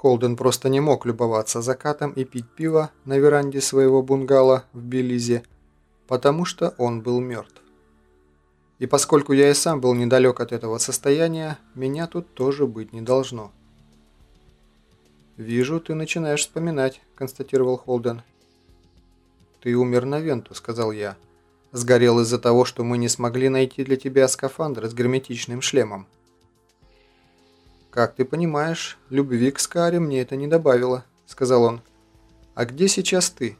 Холден просто не мог любоваться закатом и пить пиво на веранде своего бунгало в Белизе, потому что он был мертв. И поскольку я и сам был недалек от этого состояния, меня тут тоже быть не должно. «Вижу, ты начинаешь вспоминать», – констатировал Холден. «Ты умер на Венту», – сказал я. «Сгорел из-за того, что мы не смогли найти для тебя скафандр с герметичным шлемом». «Как ты понимаешь, любви к Скаре мне это не добавило», – сказал он. «А где сейчас ты?»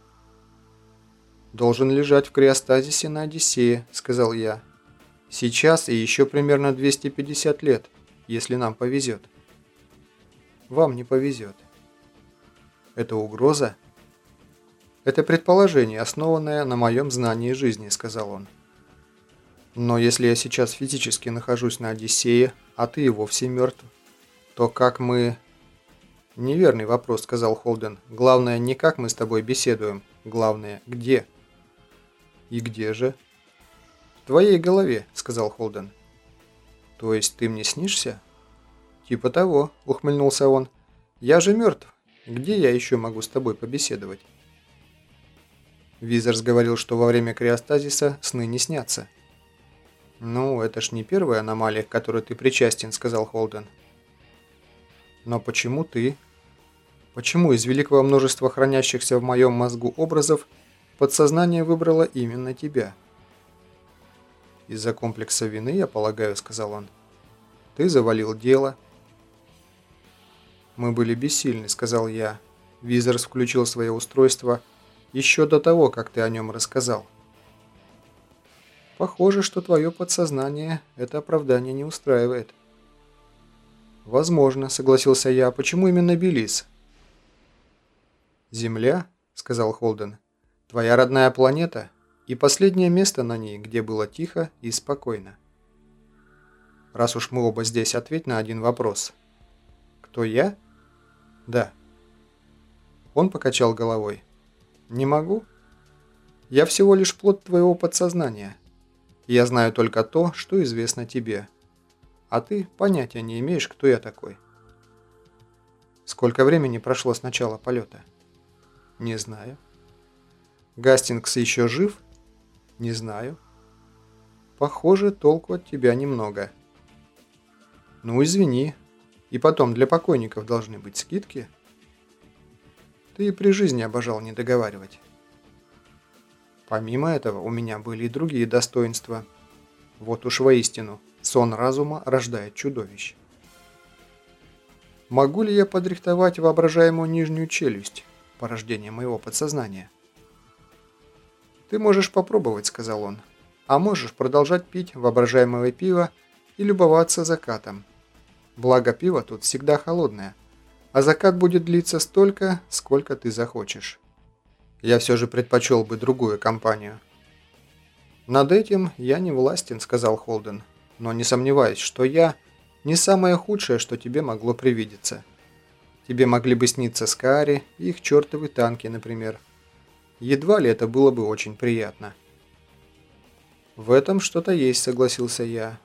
«Должен лежать в криостазисе на Одиссее», – сказал я. «Сейчас и еще примерно 250 лет, если нам повезет». «Вам не повезет». «Это угроза?» «Это предположение, основанное на моем знании жизни», – сказал он. «Но если я сейчас физически нахожусь на Одиссее, а ты и вовсе мертв, то как мы...» «Неверный вопрос», — сказал Холден. «Главное, не как мы с тобой беседуем. Главное, где?» «И где же?» «В твоей голове», — сказал Холден. «То есть ты мне снишься?» «Типа того», — ухмыльнулся он. «Я же мертв. Где я еще могу с тобой побеседовать?» Визерс говорил, что во время криостазиса сны не снятся. «Ну, это ж не первая аномалия, к которой ты причастен», — сказал Холден. Но почему ты? Почему из великого множества хранящихся в моем мозгу образов подсознание выбрало именно тебя? Из-за комплекса вины, я полагаю, сказал он. Ты завалил дело. Мы были бессильны, сказал я. Визерс включил свое устройство еще до того, как ты о нем рассказал. Похоже, что твое подсознание это оправдание не устраивает. «Возможно», — согласился я. «Почему именно Белиз?» «Земля», — сказал Холден, — «твоя родная планета и последнее место на ней, где было тихо и спокойно». «Раз уж мы оба здесь, ответь на один вопрос». «Кто я?» «Да». Он покачал головой. «Не могу. Я всего лишь плод твоего подсознания. Я знаю только то, что известно тебе». А ты понятия не имеешь, кто я такой. Сколько времени прошло с начала полета? Не знаю. Гастингс еще жив? Не знаю. Похоже, толку от тебя немного. Ну, извини. И потом, для покойников должны быть скидки. Ты и при жизни обожал не договаривать. Помимо этого, у меня были и другие достоинства. Вот уж воистину, Сон разума рождает чудовищ. Могу ли я подрихтовать воображаемую нижнюю челюсть, порождение моего подсознания? «Ты можешь попробовать», — сказал он. «А можешь продолжать пить воображаемое пиво и любоваться закатом. Благо пиво тут всегда холодное, а закат будет длиться столько, сколько ты захочешь. Я все же предпочел бы другую компанию». «Над этим я не властен», — сказал Холден но не сомневаюсь, что я не самое худшее, что тебе могло привидеться. Тебе могли бы сниться Скари и их чертовы танки, например. Едва ли это было бы очень приятно. В этом что-то есть, согласился я.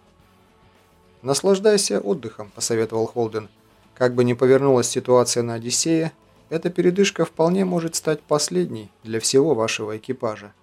Наслаждайся отдыхом, посоветовал Холден. Как бы ни повернулась ситуация на Одиссее, эта передышка вполне может стать последней для всего вашего экипажа.